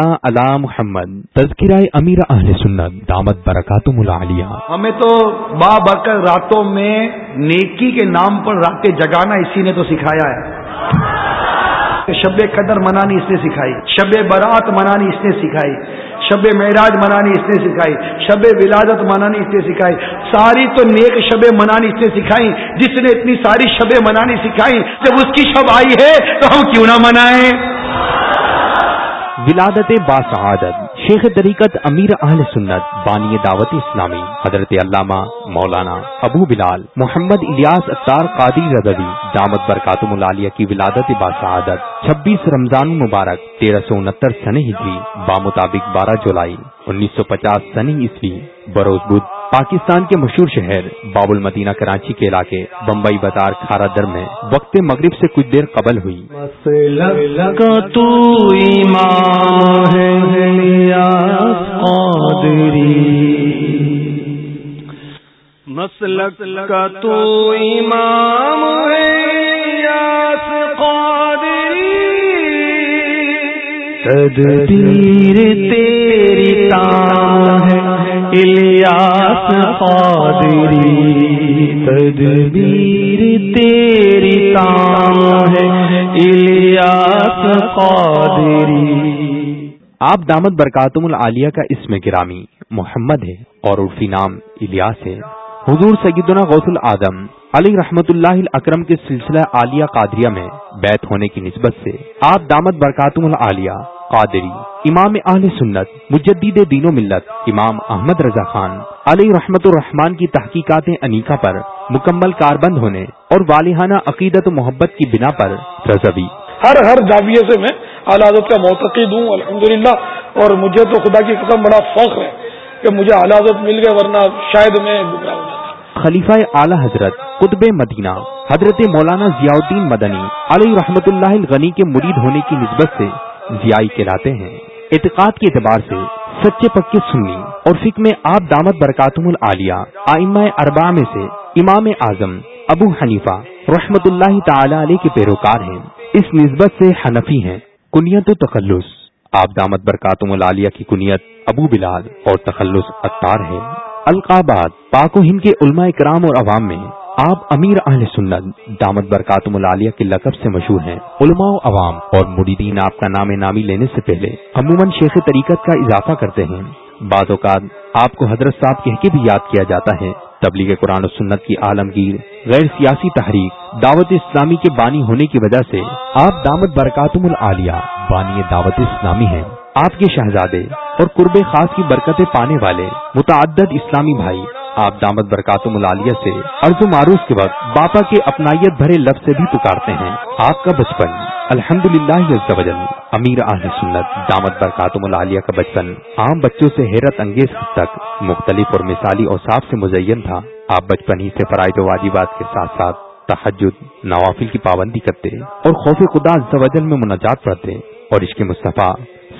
علا محمد تذکرہ امیر اہل سنت، دامت برکاتم العالیہ۔ ہمیں تو با بکر راتوں میں نیکی کے نام پر راتیں جگانا اسی نے تو سکھایا ہے۔ شب قدر منانی اس نے سکھائی، شب برات منانی اس نے سکھائی، شب معراج منانی اس نے سکھائی، شب ولادت منانی اس نے سکھائی۔ ساری تو نیک شب منانی اس نے سکھائی، جس نے اتنی ساری شب منانی سکھائی، جب اس کی شب آئی ہے تو ہم کیوں نہ منائیں؟ ولادت باسعادت، شیخ طریقت امیر اہل سنت، بانی دعوت اسلامی، حضرت علامہ مولانا ابو بلال محمد الیاس اختار قادی رضوی دامت برکاتم العالیہ کی ولادت باسعادت، چھبیس رمضان مبارک، تیرہ سو انہتر سن ہجری، بامطابق بارہ جولائی، انیس سو پچاس سن عیسوی، بروز بدھ پاکستان کے مشہور شہر باب المدینہ کراچی کے علاقے بمبئی بازار کھارا در میں وقت مغرب سے کچھ دیر قبل ہوئی۔ مسلک کا تو امام تدبیر تیری تام ہے۔ الیاس قادری، تدبیر تیری تام ہے۔ الیاس قادری۔ آپ دامت برکاتم العالیہ کا اسم گرامی، محمد ہے اور عرفی نام الیاس ہے۔ حضور سیدنا غوث العدم علی رحمت اللہ اکرم کے سلسلہ عالیہ قادریہ میں بیت ہونے کی نسبت سے آپ دامت برکاتم العالیہ قادری امام اہل سنت مجدید دین و ملت امام احمد رضا خان علی رحمت الرحمان کی تحقیقات انیکا پر مکمل کاربند ہونے اور والہانہ عقیدت و محبت کی بنا پر رضوی۔ ہر ہر جاویے سے میں علادت کا معتقد ہوں الحمدللہ اور مجھے تو خدا کی قسم بڑا فخر ہے کہ مجھے علادت مل گئے ورنہ شاید میں گمراہ خلیفہ اعلی حضرت قطب مدینہ حضرت مولانا ضیاء الدین مدنی علی رحمت اللہ الغنی کے مرید ہونے کی نسبت سے ضیائی کہلاتے ہیں۔ اعتقاد کے اعتبار سے سچے پکے سنی اور فک میں آپ دامت برکاتم العالیہ، آئمہ اربا میں سے امام اعظم ابو حنیفہ رحمت اللہ تعالی علیہ کے پیروکار ہیں۔ اس نسبت سے حنفی ہیں۔ کنیت و تخلص۔ آپ دامت برکاتم العالیہ کی کنیت ابو بلال اور تخلص اطار ہے القابات، پاک و ہند کے علماء کرام اور عوام میں آپ امیر اہل سنت دامت برکاتم العالیہ کے لقب سے مشہور ہیں۔ علماء و عوام اور مریدین آپ کا نام نامی لینے سے پہلے عموماً شیخ طریقت کا اضافہ کرتے ہیں۔ بعض اوقات آپ کو حضرت صاحب کہہ کے بھی یاد کیا جاتا ہے، تبلیغ قرآن و سنت کی عالمگیر، غیر سیاسی تحریک، دعوت اسلامی کے بانی ہونے کی وجہ سے آپ دامت برکاتم العالیہ، بانی دعوت اسلامی ہیں۔ آپ کے شہزادے اور قرب خاص کی برکتیں پانے والے متعدد اسلامی بھائی آپ دامت برکاتم العالیہ سے عرض و معروف کے وقت باپا کے اپنائیت بھرے لفظ سے بھی پکارتے ہیں۔ آپ کا بچپن۔ الحمد للہ امیر آہ سنت، دامت برکاتم العالیہ کا بچپن۔ عام بچوں سے حیرت انگیز حد تک۔ مختلف اور مثالی اور صاف سے مزین تھا۔ آپ بچپن ہی سے فرائض و واجبات کے ساتھ ساتھ تحجد، نوافل کی پابندی کرتے اور خوف خدا زوجل میں مناجات پڑھتے اور اس کے مصطفیٰ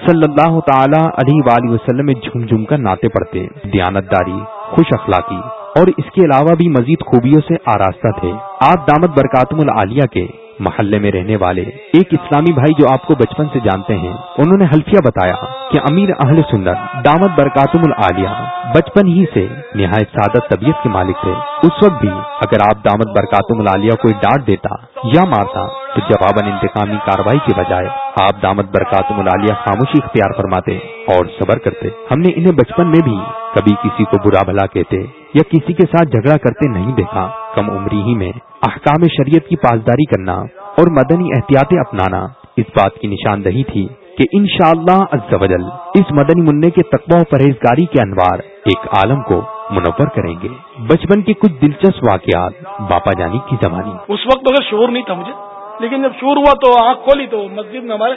صلی اللہ تعالی علیہ وآلہ وسلم میں جھوم جھوم کر ناطے پڑتے دیانت داری خوش اخلاقی اور اس کے علاوہ بھی مزید خوبیوں سے آراستہ تھے۔ آپ دامت برکاتم العالیہ کے محلے میں رہنے والے ایک اسلامی بھائی جو آپ کو بچپن سے جانتے ہیں، انہوں نے حلفیہ بتایا کہ امیر اہل سنت دامت برکاتم العالیہ بچپن ہی سے نہایت سعادت طبیعت کے مالک تھے۔ اس وقت بھی اگر آپ دامت برکاتم العالیہ کوئی ڈانٹ دیتا یا مارتا، تو جواباً انتقامی کاروائی کے بجائے آپ دامت برکاتم العالیہ خاموشی اختیار فرماتے اور صبر کرتے۔ ہم نے انہیں بچپن میں بھی کبھی کسی کو برا بھلا کہتے یا کسی کے ساتھ جھگڑا کرتے نہیں دیکھا، کم عمری ہی میں احکام شریعت کی پاسداری کرنا اور مدنی احتیاطیں اپنانا اس بات کی نشاندہی تھی کہ انشاءاللہ شاء اللہ اس مدنی منع کے تقوی و پرہیزگاری کے انوار ایک عالم کو منور کریں گے۔ بچپن کے کچھ دلچسپ واقعات باپا جانی کی زمانی۔ اس وقت اگر شور نہیں تھا مجھے، لیکن جب شور ہوا تو آنکھ کھولی تو مسجد میں ہمارے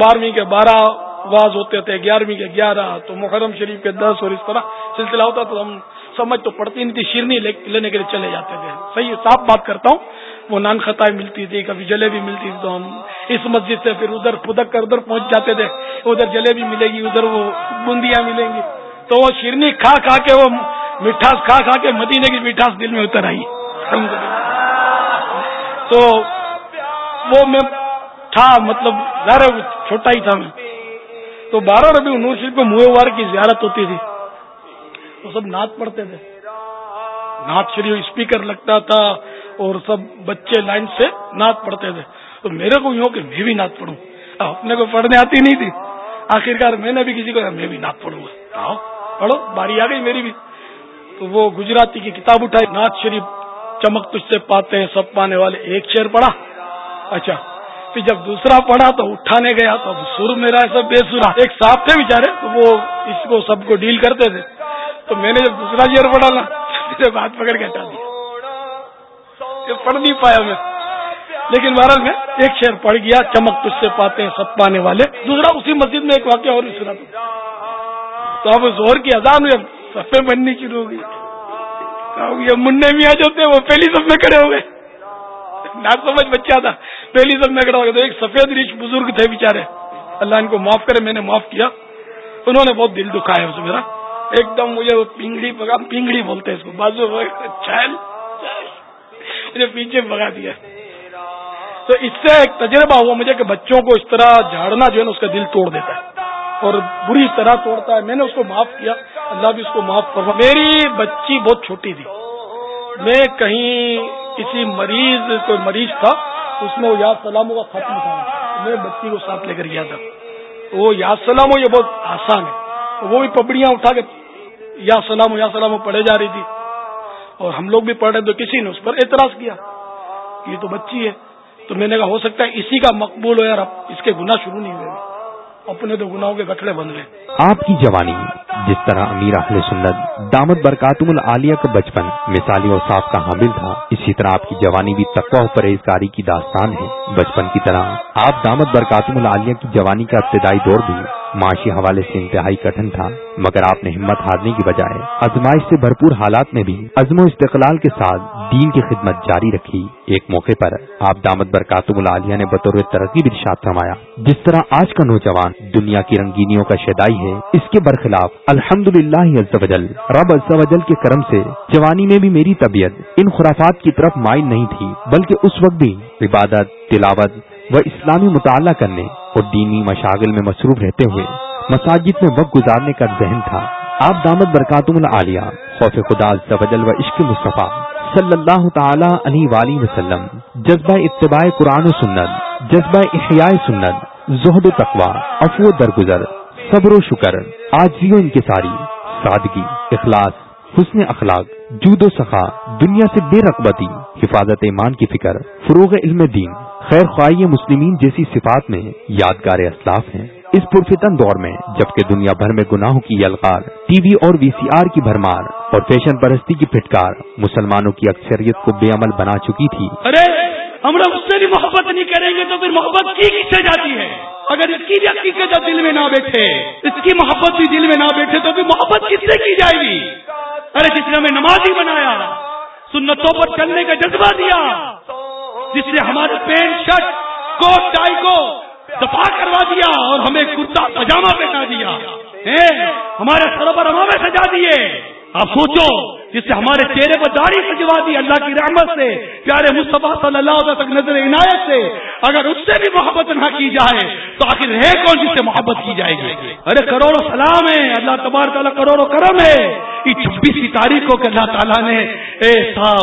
بارہویں کے بارہ واز ہوتے تھے، گیارہویں کے گیارہ، تو محرم شریف کے دس اور اس طرح سلسلہ ہوتا تو ہم سمجھ تو پڑتی نہیں تھی، شیرنی لینے کے لیے چلے جاتے تھے۔ صحیح، صاف بات کرتا ہوں، وہ نان خطائیں ملتی تھی، کبھی جلیبی ملتی تھی، تو ہم اس مسجد سے پھر ادھر پھدک کر ادھر پہنچ جاتے تھے۔ ادھر جلیبی ملے گی، ادھر وہ بندیاں ملیں گی۔ تو وہ شیرنی کھا کھا کے وہ مٹھاس کھا کھا کے مدینے کی مٹھاس دل میں اتر آئی۔ تو وہ میں تھا مطلب ظاہر چھوٹا ہی تھا میں۔ تو بارہ ربی نور شریف میں وار کی زیارت ہوتی تھی۔ وہ سب نعت پڑھتے تھے۔ نعت شریف اسپیکر لگتا تھا اور سب بچے لائن سے نعت پڑھتے تھے۔ تو میرے کو یوں کہ میں بھی نعت پڑھوں۔ اپنے کو پڑھنے آتی نہیں تھی۔ آخرکار میں نے بھی کسی کو میں بھی نعت پڑھوں گا۔ پڑھو، باری آ گئی میری بھی۔ تو وہ گجراتی کی کتاب اٹھائی۔ نعت شریف چمک تجھ سے پاتے ہیں، سب پانے والے، ایک شعر پڑھا۔ اچھا۔ پھر جب دوسرا پڑھا تو اٹھانے گیا تو اب سر میرا سب بے سرا۔ ایک صاحب تھے بےچارے تو وہ اس کو سب کو ڈیل کرتے تھے۔ تو میں نے جب دوسرا شعر پڑھا نا بات پکڑ کے ہٹا دیا پڑھ نہیں پایا میں۔ لیکن بہرحال میں ایک شعر پڑھ گیا، چمک تجھ سے پاتے ہیں سب پانے والے۔ دوسرا اسی مسجد میں ایک واقعہ اور بھی سنا تھا۔ تو اب زور کی اذان ہوئی سفے بننی شروع ہو گئی۔ یہ منڈے بھی آ جاتے وہ پہلی سب میں کھڑے ہو گئے۔ نہ سمجھ بچہ تھا۔ پہلی سب میں کھڑا ہو گیا تو ایک سفید ریچھ بزرگ تھے بےچارے اللہ ان کو معاف کرے، میں نے معاف کیا۔ انہوں نے بہت دل دکھایا اس میرا ایک دم مجھے پنگڑی پنگڑی بولتے ہیں اس کو۔ بازو چل مجھے پیچھے بگا دیا۔ تو اس سے ایک تجربہ ہوا مجھے کہ بچوں کو اس طرح جھاڑنا جو ہے نا، اس کا دل توڑ دیتا ہے۔ اور بری طرح توڑتا ہے۔ میں نے اس کو معاف کیا۔ اللہ بھی اس کو معاف کروا میری بچی بہت چھوٹی تھی۔ میں کہیں کسی مریض، کوئی مریض تھا، اس میں وہ یاد سلاموں کا ختم تھا میں بچی کو ساتھ لے کر گیا تھا۔ وہ یاد سلام یہ بہت آسان ہے۔ وہ بھی پپڑیاں اٹھا کے یا سلام یا سلام پڑھے جا رہی تھی۔ اور ہم لوگ بھی پڑھ رہے تو کسی نے اس پر اعتراض کیا۔ یہ تو بچی ہے۔ تو میں نے کہا، ہو سکتا ہے اسی کا مقبول ہو یار اس کے گناہ شروع نہیں ہوئے۔ اپنے تو گناہوں کے گٹھڑے بن لیں۔ آپ کی جوانی، جس طرح امیر اہل سنت، دامت برکاتم العالیہ کا بچپن، مثالی اور صاف کا حامل تھا، اسی طرح آپ کی جوانی بھی تقوی و پرہیزگاری کی داستان ہے۔ بچپن کی طرح آپ دامت برکاتم العالیہ کی جوانی کا ابتدائی دور بھی معاشی حوالے سے انتہائی کٹن تھا، مگر آپ نے ہمت ہارنے کی بجائے ازمائش سے بھرپور حالات میں بھی عزم و استقلال کے ساتھ دین کی خدمت جاری رکھی۔ ایک موقع پر آپ دامت برکاتم العالیہ نے بطور ترقی ارشاد فرمایا۔ جس طرح آج کا نوجوان دنیا کی رنگینیوں کا شدائی ہے، اس کے برخلاف الحمد للہ رب وجل کے کرم سے جوانی میں بھی میری طبیعت ان خرافات کی طرف مائل نہیں تھی، بلکہ اس وقت بھی عبادت، تلاوت و اسلامی مطالعہ کرنے اور دینی مشاغل میں مصروف رہتے ہوئے مساجد میں وقت گزارنے کا ذہن تھا۔ آپ دامت برکاتم العالیہ، خوف خدا و عشق مصطفیٰ صلی اللہ تعالی علیہ وآلہ وسلم، جذبہ اتباع قرآن و سنت، جذبہ احیاء سنت، زہد و تقوا افو درگزر، صبر و شکر آجی و انکساری، سادگی، اخلاص حسن اخلاق، جود و سخا، دنیا سے بے رقبتی حفاظت ایمان کی فکر، فروغ علم دین، خیر خواہ مسلمین جیسی صفات میں یادگار اسلاف ہیں۔ اس پرفتن دور میں، جبکہ دنیا بھر میں گناہوں کی یلغار، ٹی وی اور وی سی آر کی بھرمار اور فیشن پرستی کی پھٹکار مسلمانوں کی اکثریت کو بے عمل بنا چکی تھی۔ ارے، ہم لوگ اس سے بھی محبت نہیں کریں گے تو پھر محبت کی کس سے جاتی ہے؟ اگر اس کی بھی حقیقت دل میں نہ بیٹھے، اس کی محبت بھی دل میں نہ بیٹھے تو پھر محبت کس سے کی جائے گی؟ ارے جس نے ہمیں نمازی بنایا، سنتوں پر چلنے کا جذبہ دیا، جس نے ہمارے پینٹ شرٹ، کوٹ، ٹائی کو دفاع کروا دیا اور ہمیں کرتا پجامہ پہنا دیا۔ ہمارے سروں پر ہمیں سجا دیے۔ آپ سوچو، جس سے ہمارے چہرے پر داڑھی سجوا دی اللہ کی رحمت سے، پیارے مصطفیٰ صلی اللہ علیہ تک نظر عنایت سے، اگر اس سے بھی محبت نہ کی جائے، تو آخر ہے کون جس سے محبت کی جائے گی؟ ارے کروڑوں سلام ہے، اللہ تبار تعالیٰ کروڑوں کرم ہے۔ یہ چھبیسویں تاریخ کو کہ اللہ تعالیٰ نے اے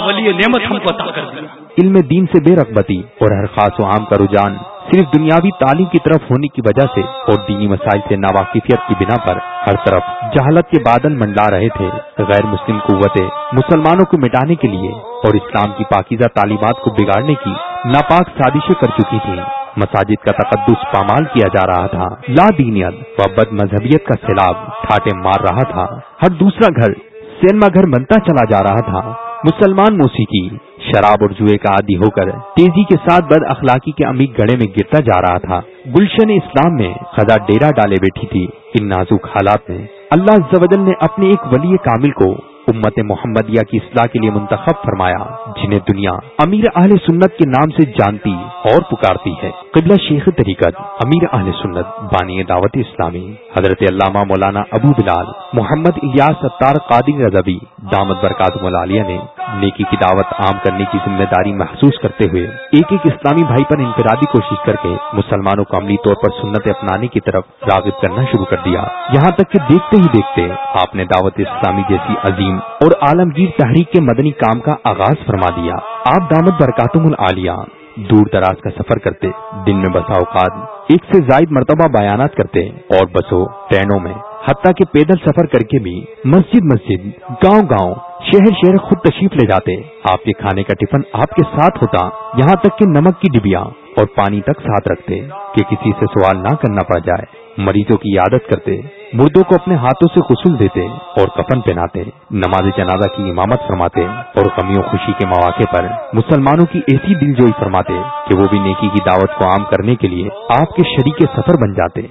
ولی نعمت ہم کو عطا کر دیا۔ علم دین سے بے رغبتی اور ہر خاص و عام کا رجحان صرف دنیاوی تعلیم کی طرف ہونے کی وجہ سے اور دینی مسائل سے ناواقفیت کی بنا پر ہر طرف۔ جہالت کے بادل منڈلا رہے تھے غیر مسلم قوتیں مسلمانوں کو مٹانے کے لیے اور اسلام کی پاکیزہ تعلیمات کو بگاڑنے کی ناپاک سازشیں کر چکی تھیں۔ مساجد کا تقدس پامال کیا جا رہا تھا۔ لا دینیت و بد مذہبیت کا سیلاب ٹھاٹے مار رہا تھا۔ ہر دوسرا گھر سینما گھر بنتا چلا جا رہا تھا۔ مسلمان موسیقی شراب اور جوئے کا عادی ہو کر تیزی کے ساتھ بد اخلاقی کے امید گڑے میں گرتا جا رہا تھا۔ گلشن اسلام میں خزا ڈیرا ڈالے بیٹھی تھی۔ ان نازک حالات میں اللہ زوجل نے اپنے ایک ولی کامل کو امت محمدیہ کی اصلاح کے لیے منتخب فرمایا، جنہیں دنیا امیر اہل سنت کے نام سے جانتی اور پکارتی ہے۔ قبلہ شیخ طریقت جی، امیر اہل سنت، بانی دعوت اسلامی، حضرت علامہ مولانا ابو بلال، محمد الیاس ستار قادر رضبی دامت برکات ملالیہ نے نیکی کی دعوت عام کرنے کی ذمہ داری محسوس کرتے ہوئے ایک ایک اسلامی بھائی پر انفرادی کوشش کر کے مسلمانوں کو عملی طور پر سنت اپنانے کی طرف راغب کرنا شروع کر دیا۔ یہاں تک کہ دیکھتے ہی دیکھتے آپ نے دعوت اسلامی جیسی عظیم اور عالمگیر تحریک کے مدنی کام کا آغاز فرما دیا۔ آپ دامت برکاتم العالیہ دور دراز کا سفر کرتے دن میں بسا اوقات ایک سے زائد مرتبہ بیانات کرتے اور بسوں، ٹرینوں میں، حتیٰ کہ پیدل سفر کر کے بھی مسجد مسجد، گاؤں گاؤں، شہر شہر خود تشریف لے جاتے آپ کے کھانے کا ٹفن آپ کے ساتھ ہوتا، یہاں تک کہ نمک کی ڈبیا اور پانی تک ساتھ رکھتے کہ کسی سے سوال نہ کرنا پڑ جائے۔ مریضوں کی عادت کرتے مردوں کو اپنے ہاتھوں سے غسل دیتے اور کفن پہناتے، نماز جنازہ کی امامت فرماتے اور کمیوں خوشی کے مواقع پر مسلمانوں کی ایسی دل جوئی فرماتے کہ وہ بھی نیکی کی دعوت کو عام کرنے کے لیے آپ کے شریک سفر بن جاتے۔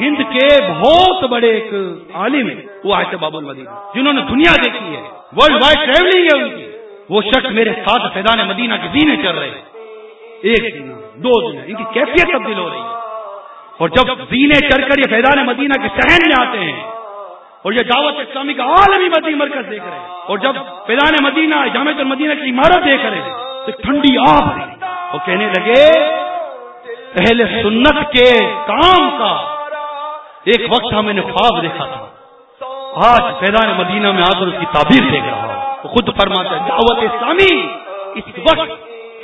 ہند کے بہت بڑے ایک عالم ہیں، وہ آئے باب المدینہ، جنہوں نے دنیا دیکھی ہے ورلڈ وائڈ ٹریولنگ ہے ان کی۔ وہ شخص میرے ساتھ فیضان مدینہ کے دینے چل رہے ہیں۔ ایک دن، دو دن، ان کی کیفیت تبدیل ہو رہی ہے۔ اور جب زینے چڑھ کر یہ فیضان مدینہ کے شہر میں آتے ہیں، اور یہ دعوت اسلامی کا عالمی مدی مرکز دیکھ رہے ہیں، اور جب فیضان مدینہ جامع المدینہ کی عمارت دیکھ رہے ہیں، تو ٹھنڈی آب وہ کہنے لگے، اہل سنت کے کام کا ایک وقت میں نے خواب دیکھا تھا۔ آج فیضان مدینہ میں آ کر اس کی تعبیر دیکھ رہا ہوں۔ خود فرماتا ہے، دعوت اسلامی اس وقت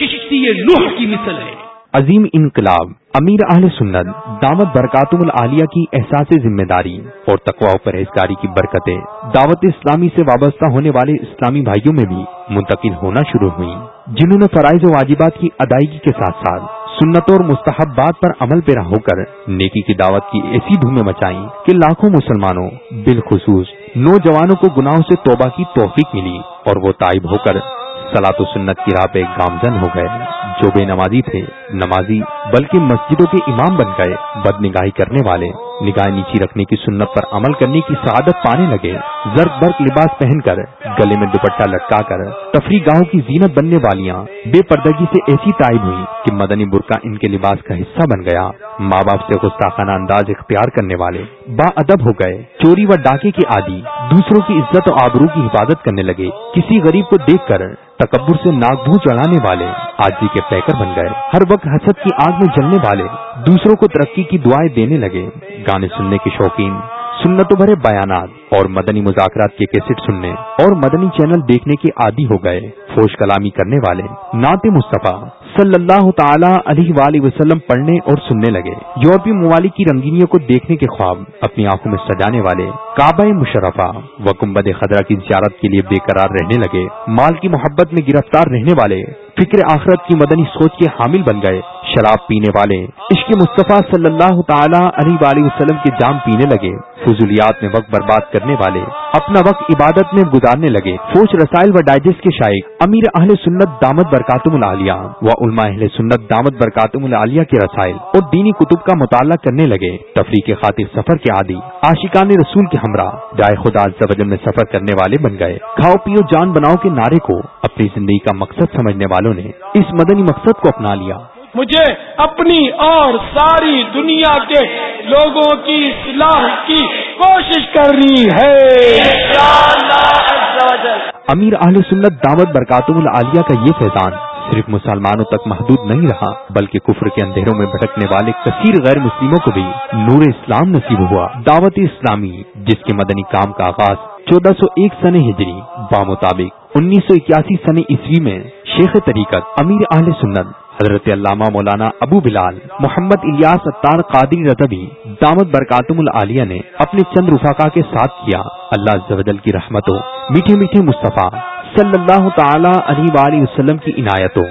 کشتی نوح کی مثل ہے۔ عظیم انقلاب، امیر اہل سنت، دعوت برکاتم العالیہ کی احساس ذمہ داری اور تقوا و پرہیزگاری کی برکتیں دعوت اسلامی سے وابستہ ہونے والے اسلامی بھائیوں میں بھی منتقل ہونا شروع ہوئی جنہوں نے فرائض و واجبات کی ادائیگی کے ساتھ ساتھ سنتوں اور مستحبات پر عمل پیرا ہو کر نیکی کی دعوت کی ایسی دھومیں مچائیں کہ لاکھوں مسلمانوں بالخصوص نوجوانوں کو گناہوں سے توبہ کی توفیق ملی اور وہ تائب ہو کر سلاط و سنت کی راہ پہ گامزن ہو گئے۔ جو بے نمازی تھے، نمازی، بلکہ مسجدوں کے امام بن گئے بد نگاہی کرنے والے۔ نگاہ نیچی رکھنے کی سنت پر عمل کرنے کی سعادت پانے لگے۔ زرد برق لباس پہن کر، گلے میں دوپٹہ لٹکا کر، تفریح گاہوں کی زینت بننے والیاں۔ بے پردگی سے ایسی تائب ہوئی کہ مدنی برقع ان کے لباس کا حصہ بن گیا۔ ماں باپ سے گستاخانہ انداز اختیار کرنے والے با ادب ہو گئے۔ چوری و ڈاکے کے عادی۔ دوسروں کی عزت و آبرو کی حفاظت کرنے لگے۔ کسی غریب کو دیکھ کر تکبر سے ناک چڑھانے والے آجی کے پیکر بن گئے۔ ہر وقت حسد کی آگ میں جلنے والے دوسروں کو ترقی کی دعائیں دینے لگے۔ گانے سننے کے شوقین سنت بھرے بیانات اور مدنی مذاکرات کے کیسٹ سننے اور مدنی چینل دیکھنے کے عادی ہو گئے۔ فوش کلامی کرنے والے، نعت مصطفیٰ صلی اللہ تعالی علیہ وآلہ وسلم پڑھنے اور سننے لگے۔ یورپی ممالک کی رنگینیوں کو دیکھنے کے خواب اپنی آنکھوں میں سجانے والے کعبہ مشرفہ و کمبد خدرہ کی زیارت کے لیے بے قرار رہنے لگے۔ مال کی محبت میں گرفتار رہنے والے فکر آخرت کی مدنی سوچ کے حامل بن گئے۔ شراب پینے والے عشق مصطفیٰ صلی اللہ تعالی علیہ وآلہ وسلم کے جام پینے لگے۔ فضولیات میں وقت برباد کرنے والے اپنا وقت عبادت میں گزارنے لگے۔ فوج رسائل و ڈائجسٹ کے شائق امیر اہل سنت دامت برکاتم العالیہ و علماء اہل سنت دامت برکاتم العالیہ کے رسائل اور دینی کتب کا مطالعہ کرنے لگے۔ تفریح کے خاطر سفر کے عادی عاشقان رسول کے ہمراہ جائے خدا میں سفر کرنے والے بن گئے۔ کھاؤ پیو جان بناؤ کے نعرے کو اپنی زندگی کا مقصد سمجھنے والوں نے اس مدنی مقصد کو اپنا لیا۔ مجھے اپنی اور ساری دنیا کے لوگوں کی اصلاح کی کوشش کرنی ہے۔ امیر اہل سنت دعوت برکاتم العالیہ کا یہ فیضان صرف مسلمانوں تک محدود نہیں رہا بلکہ کفر کے اندھیروں میں بھٹکنے والے کثیر غیر مسلموں کو بھی نور اسلام نصیب ہوا۔ دعوت اسلامی جس کے مدنی کام کا آغاز چودہ سو ایک سن ہجری بامطابق انیس سو اکیاسی سن عیسوی میں شیخ طریقت امیر اہل سنت، حضرت علامہ مولانا ابو بلال محمد الیاس اتار قادری رتبی دامت برکاتم العالیہ نے اپنے چند رفاقہ کے ساتھ کیا۔ اللہ زبدل کی رحمتوں، میٹھے میٹھے مصطفیٰ صلی اللہ تعالی علیہ وآلہ وسلم کی عنایتوں۔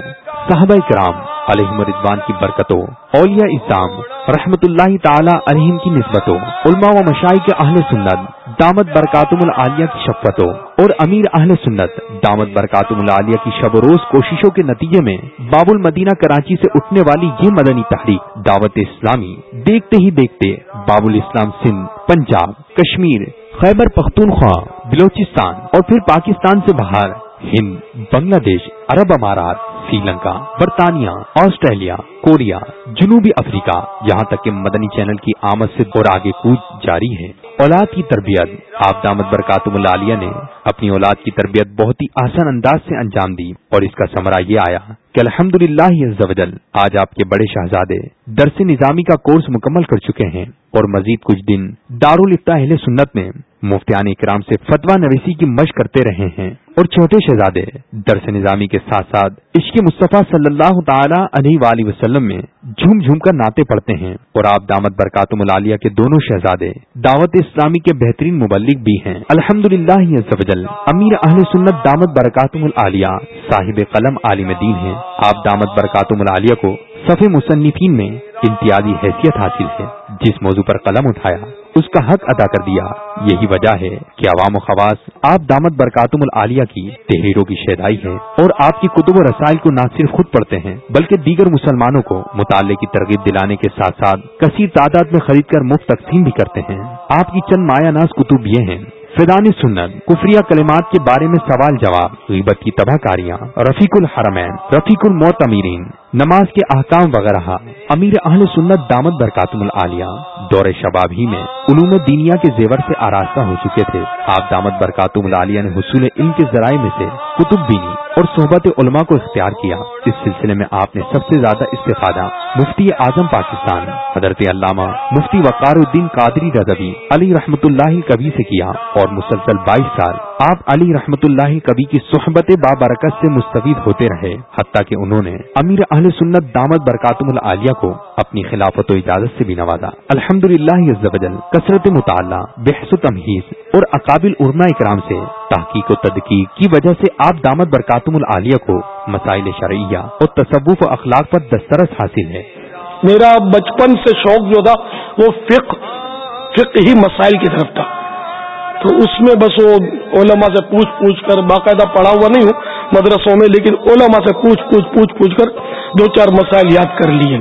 صحابہ کرام علیہ مردوان کی برکتوں، اولیاء اسلام رحمت اللہ تعالی علیہ کی نسبتوں، علماء و مشائی کے اہل سنت، دامت برکاتم العالیہ کی شفتوں اور امیر اہل سنت، دامت برکاتم العالیہ کی شب و روز کوششوں کے نتیجے میں باب المدینہ کراچی سے اٹھنے والی یہ مدنی تحریک دعوت اسلامی۔ دیکھتے ہی دیکھتے باب الاسلام سندھ، پنجاب، کشمیر، خیبر پختونخوا، بلوچستان اور پھر پاکستان سے باہر، ہند، بنگلہ دیش، عرب امارات۔ سری لنکا، برطانیہ، آسٹریلیا، کوریا، جنوبی افریقہ، یہاں تک کہ مدنی چینل کی آمد سے اور آگے کود جاری ہے۔ اولاد کی تربیت۔ آپ دامد برکاتم العالیہ نے اپنی اولاد کی تربیت بہت ہی آسان انداز سے انجام دی اور اس کا سمرا یہ آیا کہ الحمد للہ آج آپ کے بڑے شہزادے درس نظامی کا کورس مکمل کر چکے ہیں اور مزید کچھ دن دارالفتا اہل سنت میں مفتیان اکرام سے فتوا نویسی کی مشق کرتے رہے ہیں اور چھوٹے شہزادے درس نظامی کے ساتھ ساتھ عشق مصطفیٰ صلی اللہ تعالی علیہ وآلہ وسلم میں جھوم جھوم کر ناطے پڑتے ہیں اور آپ دامت برکاتم العالیہ کے دونوں شہزادے دعوت اسلامی کے بہترین مبلک بھی ہیں۔ الحمد للہ امیر اہل سنت دامت برکاتم العالیہ صاحب قلم عالم دین ہیں۔ آپ دامت برکاتم العالیہ کو صفی مصنفین میں امتیازی حیثیت حاصل ہے۔ جس موضوع پر قلم اٹھایا، اس کا حق ادا کر دیا۔ یہی وجہ ہے کہ عوام و خواص، آپ دامت برکاتم العالیہ کی تحریروں کی شیدائی ہے اور آپ کی کتب و رسائل کو نہ صرف خود پڑھتے ہیں، بلکہ دیگر مسلمانوں کو مطالعے کی ترغیب دلانے کے ساتھ ساتھ کثیر تعداد میں خرید کر مفت تقسیم بھی کرتے ہیں۔ آپ کی چند مایا ناز کتب یہ ہیں فیدانی سنت، کفریہ کلمات کے بارے میں سوال جواب، غیبت کی تباہ کاریاں، رفیق الحرمین، رفیق الموتمیرین نماز کے احکام وغیرہ۔ امیر اہل سنت دامت برکاتم العالیہ، دور شباب ہی میں علوم دینیا کے زیور سے آراستہ ہو چکے تھے۔ آپ دامت برکاتم العالیہ نے حصول علم کے ذرائع میں سے کتب بینی اور صحبت علماء کو اختیار کیا۔ اس سلسلے میں آپ نے سب سے زیادہ استفادہ مفتی اعظم پاکستان، حضرت علامہ مفتی وقار الدین قادری رضوی علی رحمت اللہ کبھی سے کیا اور مسلسل بائیس سال آپ علی رحمت اللہ کبھی کی صحبت بابرکت سے مستفید ہوتے رہے، حتیٰ کہ انہوں نے امیر اہل سنت دامت برکاتم العالیہ کو اپنی خلافت و اجازت سے بھی نوازا۔ الحمد للہ کثرت مطالعہ، بحث و تمہیز اور اقابل ارما اکرام سے تحقیق و تدقیق کی وجہ سے آپ دامت برکاتم العالیہ کو مسائل شرعیہ اور تصوف و اخلاق پر دسترس حاصل ہے۔ میرا بچپن سے شوق جو تھا، وہ فقہ فقہ ہی مسائل کی طرف تھا۔ تو اس میں بس وہ علماء سے پوچھ پوچھ کر، باقاعدہ پڑھا ہوا نہیں ہوں مدرسوں میں، لیکن علماء سے پوچھ پوچھ پوچھ پوچھ کر دو چار مسائل یاد کر لیے۔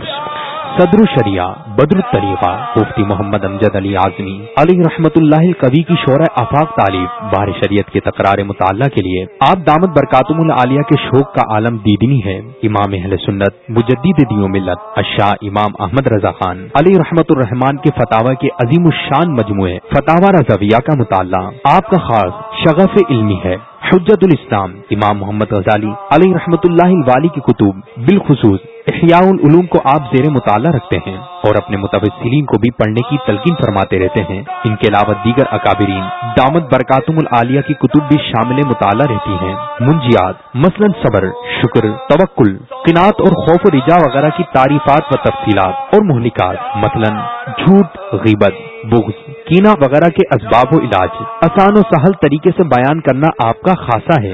صدر الشریعہ بدر الطریقہ مفتی محمد امجد علی اعظمی، علی رحمت اللہ کبھی کی شعرۂ آفاق تعلیف بار شریعت کے تکرار مطالعہ کے لیے آپ دامت برکاتم العالیہ کے شوق کا عالم دیدنی ہے امام اہل سنت، مجدد دیو ملت اشاہ امام احمد رضا خان۔ علی رحمت الرحمان کے فتح کے عظیم الشان مجموعے فتح رضویہ کا مطالعہ۔ آپ کا خاص شغف علمی ہے۔ حجت الاسلام، امام محمد غزالی علی رحمت اللہ والی کی کتب بالخصوص احیاء العلوم کو آپ زیر مطالعہ رکھتے ہیں اور اپنے متوسلین کو بھی پڑھنے کی تلقین فرماتے رہتے ہیں۔ ان کے علاوہ دیگر اکابرین دامت برکاتم العالیہ کی کتب بھی شامل مطالعہ رہتی ہیں۔ منجیات، مثلا صبر، شکر، توکل قناط اور خوف و رجا وغیرہ کی تعریفات و تفصیلات اور مہلکات، مثلا جھوٹ، غیبت، بغض کینا وغیرہ کے اسباب و علاج، آسان و سہل طریقے سے بیان کرنا آپ کا خاصا ہے۔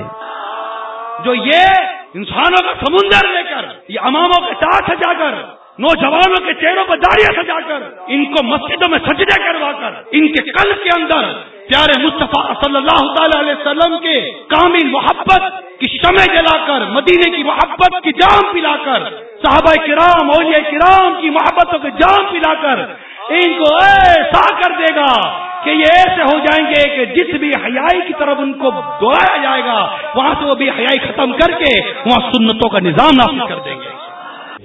جو یہ انسانوں کا سمندر لے کر، یہ اماموں کے ساتھ سجا کر نوجوانوں کے چہروں پر داڑیاں سجا کر، ان کو مسجدوں میں سجدے کروا کر، ان کے قلب کے اندر پیارے مصطفیٰ صلی اللہ تعالی علیہ وسلم کے کامل محبت کی شمع جلا کر، مدینے کی محبت کی جام پلا کر، صحابہ کرام، اولیاء کرام کی محبتوں کے جام پلا کر، ان کو ایسا کر دے گا کہ یہ ایسے ہو جائیں گے کہ جس بھی حیائی کی طرف ان کو دوڑایا جائے گا، وہاں سے وہ بھی حیائی ختم کر کے وہاں سنتوں کا نظام نافذ کر دیں گے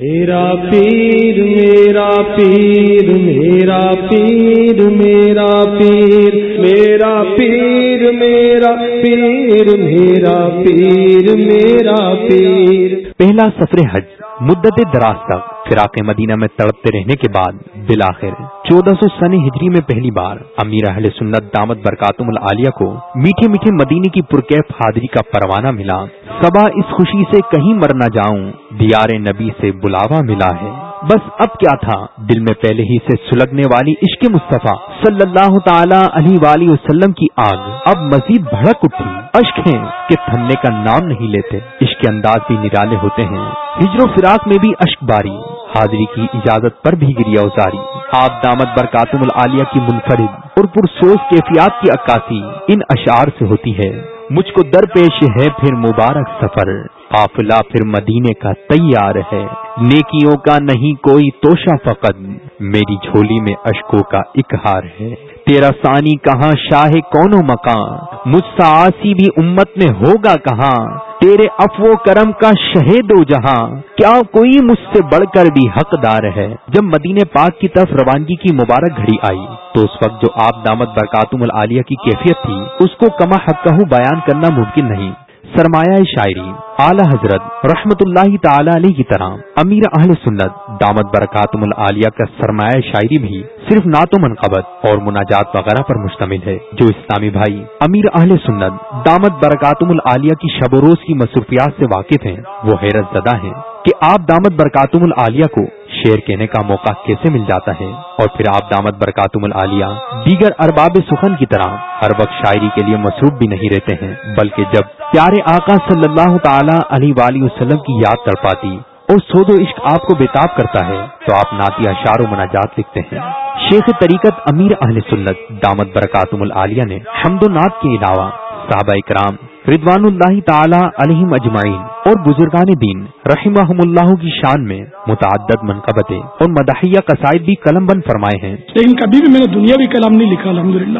میرا پیر میرا پیر میرا پیر میرا پیر میرا پیر میرا پیر میرا پیر میرا پیر۔ پہلا سفر حج، مدت دراز تک فراق مدینہ میں تڑپتے رہنے کے بعد بلاخر چودہ سو سن ہجری میں پہلی بار امیر اہل سنت دامت برکاتم العالیہ کو میٹھے میٹھے مدینے کی پرکیف حاضری کا پروانہ ملا۔ سبا اس خوشی سے کہیں مر نہ جاؤں۔ دیار نبی سے بلاوا ملا ہے۔ بس اب کیا تھا؟ دل میں پہلے ہی سے سلگنے والی عشق مصطفیٰ صلی اللہ تعالی علیہ وآلہ وسلم کی آگ اب مزید بھڑک اٹھی۔ اشک ہیں کہ تھمنے کا نام نہیں لیتے۔ عشق انداز بھی نرالے ہوتے ہیں۔ ہجر و فراق میں بھی اشک باری۔ حاضری کی اجازت پر بھی گریا ازاری آپ دامت برکاتم العالیہ کی منفرد اور پرسوز کیفیات کی عکاسی ان اشعار سے ہوتی ہے۔ مجھ کو درپیش ہے پھر مبارک سفر۔ قافلہ پھر مدینے کا تیار ہے۔ نیکیوں کا نہیں کوئی توشہ فقط، میری جھولی میں اشکوں کا اکہار ہے۔ تیرا ثانی کہاں، شاہ کون مکان؟ مجھ سا آسی بھی امت میں ہوگا کہاں؟ تیرے افو کرم کا شہید و جہاں۔ کیا کوئی مجھ سے بڑھ کر بھی حقدار ہے؟ جب مدینے پاک کی طرف روانگی کی مبارک گھڑی آئی، تو اس وقت جو آپ دامت برکاتم العالیہ کی کیفیت تھی، اس کو کما حق بیان کرنا ممکن نہیں۔ سرمایہ شاعری، اعلی حضرت رحمت اللہ تعالی علیہ کی طرح، امیر اہل سنت، دامت برکاتم العالیہ کا سرمایہ شاعری بھی صرف نعت و منقبت اور مناجات وغیرہ پر مشتمل ہے۔ جو اسلامی بھائی، امیر اہل سنت، دامت برکاتم العالیہ کی شب و روز کی مصروفیات سے واقف ہیں، وہ حیرت زدہ ہیں کہ آپ دامت برکاتم العالیہ کو شعر کہنے کا موقع کیسے مل جاتا ہے؟ اور پھر آپ دامت برکاتم العالیہ دیگر ارباب سخن کی طرح ہر وقت شاعری کے لیے مصروف بھی نہیں رہتے ہیں، بلکہ جب پیارے آقا صلی اللہ تعالی علیہ وآلہ وسلم کی یاد کر پاتی اور سود و عشق آپ کو بےتاب کرتا ہے، تو آپ نعتیہ شار و مناجات لکھتے ہیں۔ شیخ طریقت امیر اہل سنت دامت برکاتم العالیہ نے حمد و نعت کے علاوہ صحابہ کرام ردوان اللہ تعالی علیہ اجمعین اور بزرگان دین رحمہ اللہ کی شان میں متعدد منقبتیں اور مداحیہ قصائد بھی قلم بند فرمائے ہیں۔ لیکن کبھی بھی میں نے دنیا بھی کلام نہیں لکھا الحمدللہ۔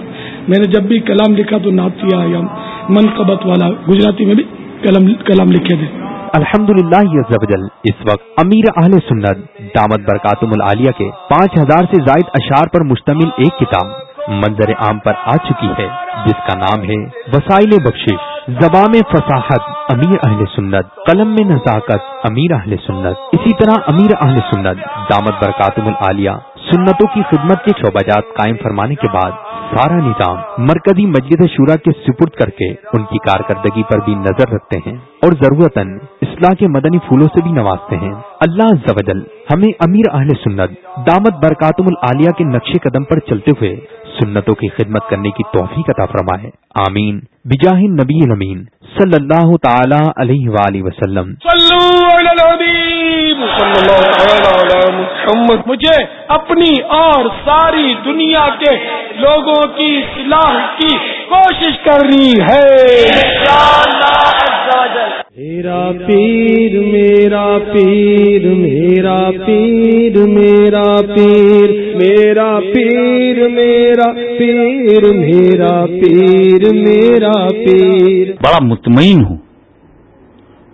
میں نے جب بھی کلام لکھا تو نعتیہ یا منقبت والا گجراتی میں بھی کلام لکھے تھے۔ الحمد للہ اس وقت امیر اہل سنت دامت برکاتم العالیہ کے پانچ ہزار سے زائد اشار پر مشتمل ایک کتاب منظر عام پر آ چکی ہے جس کا نام ہے وسائل بخشش۔ زبان میں فصاحت، امیر اہل سنت، قلم میں نزاکت، امیر اہل سنت۔ اسی طرح امیر اہل سنت، دامت برکاتم العالیہ، سنتوں کی خدمت کے شعبہ قائم فرمانے کے بعد سارا نظام مرکزی مجلس شورا کے سپرد کر کے ان کی کارکردگی پر بھی نظر رکھتے ہیں اور ضرورت اصلاح کے مدنی پھولوں سے بھی نوازتے ہیں۔ اللہ زوجل ہمیں امیر اہل سنت، دامت برکاتم العالیہ کے نقش قدم پر چلتے ہوئے سنتوں کی خدمت کرنے کی توفیق عطا فرمائے۔ آمین۔ بجاہ نبی الامین صلی اللہ تعالی علیہ وآلہ وسلم۔ مجھے اپنی اور ساری دنیا کے لوگوں کی اصلاح کی کوشش کرنی ہے۔ میرا پیر میرا پیر میرا پیر میرا پیر میرا پیر میرا پیر میرا پیر میرا پیر۔ بڑا مطمئن ہوں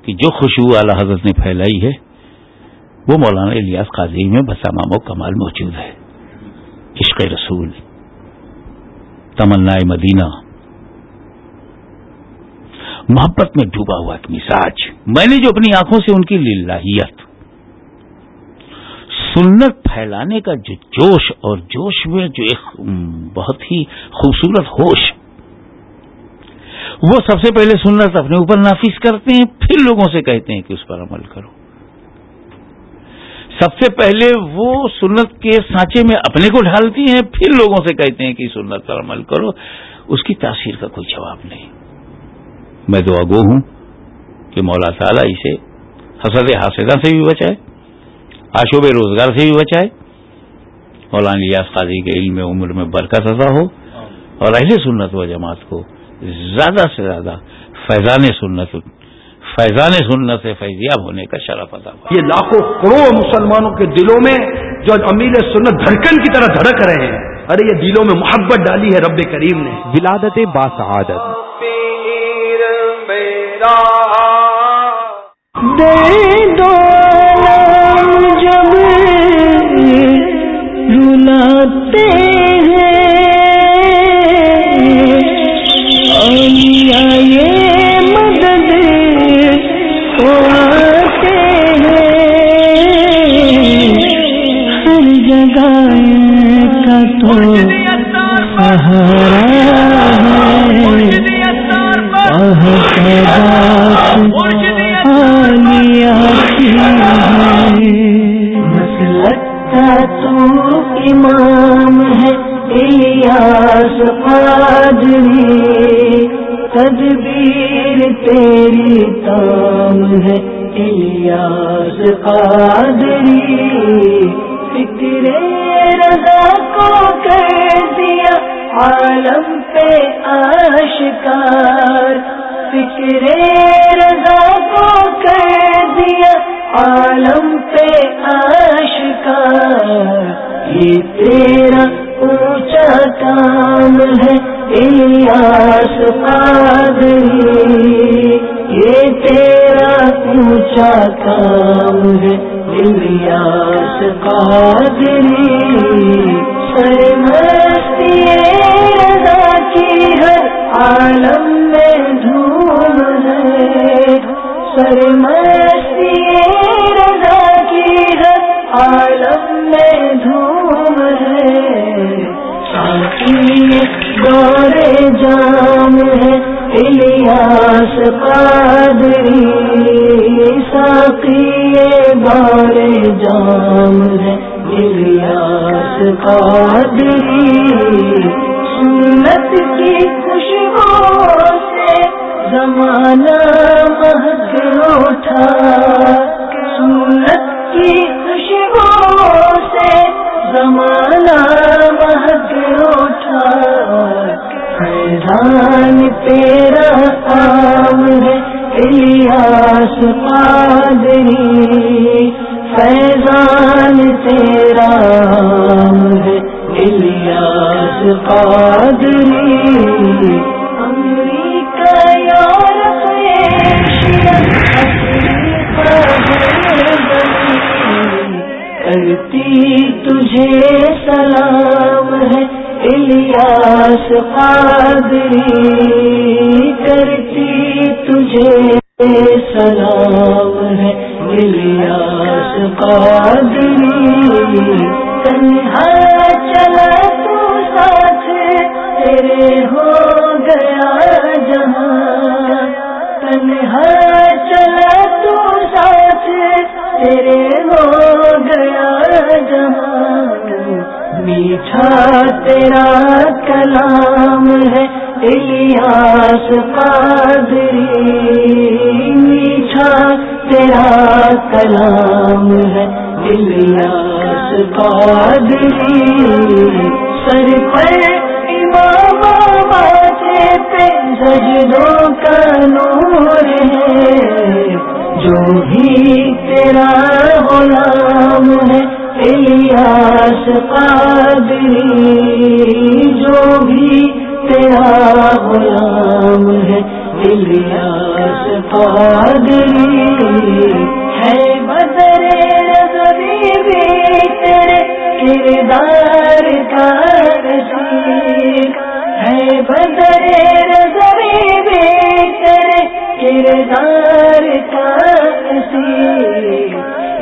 کہ جو خوشبو اعلی حضرت نے پھیلائی ہے، وہ مولانا الیاس قاضی میں بسامام و کمال موجود ہے۔ عشق رسول، تمنا مدینہ۔ محبت میں ڈوبا ہوا ایک مزاج۔ میں نے جو اپنی آنکھوں سے ان کی للہیت، سنت پھیلانے کا جو جوش اور جوش میں جو ایک بہت ہی خوبصورت ہوش، وہ سب سے پہلے سنت اپنے اوپر نافذ کرتے ہیں، پھر لوگوں سے کہتے ہیں کہ اس پر عمل کرو۔ سب سے پہلے وہ سنت کے سانچے میں اپنے کو ڈھالتی ہیں، پھر لوگوں سے کہتے ہیں کہ سنت پر عمل کرو۔ اس کی تاثیر کا کوئی جواب نہیں۔ میں دعا گو ہوں کہ مولا تعالیٰ اسے حسد حاصلہ سے بھی بچائے آشوب روزگار سے بھی بچائے مولانا لیاس قاضی کے علم عمر میں برکت ادا ہو اور اہل سنت و جماعت کو زیادہ سے زیادہ فیضان سنت فیضان سنت سے فیضیاب ہونے کا شرف ادا یہ لاکھوں کروڑ مسلمانوں کے دلوں میں جو امیر سنت دھڑکن کی طرح دھڑک رہے ہیں ارے یہ دلوں میں محبت ڈالی ہے رب کریم نے۔ ولادت دے دو جب رلاتے قادری، فکر رضا کو کر دیا عالم پہ آشکار۔ فکر رضا کو کر دیا عالم پہ آشکار۔ یہ تیرا اونچا کام ہے الیاس قادری۔ یہ تیرا اونچا کام ہے الیاس قادری رضا کی ہر عالم میں دھوم ہے۔ سرمستی تیرے ہو گیا جہاں، تنہا چلا تو ساتھ، تیرے ہو گیا جہاں۔ میٹھا تیرا کلام ہے، الیاس قادری۔ میٹھا تیرا کلام ہے، الیاس قادری۔ سر پر پہ سجدوں کا نور ہے جو بھی تیرا غلام ہے الیاس قادری جو بھی تیرا غلام ہے الیاس قادری ہے بدر نظری بھی تیرے کردار کا رسید بدر کردار کا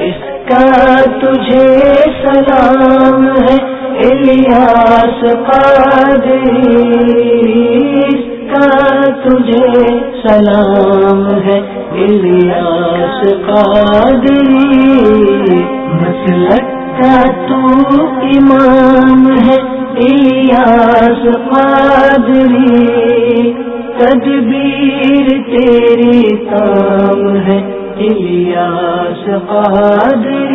اس کا تجھے سلام ہے الیاس قادری اس کا تجھے سلام ہے الیاس قادری مسلک کا تو امام ہے الیاس قادری تدبیر تیری کام ہے الیاس قادری۔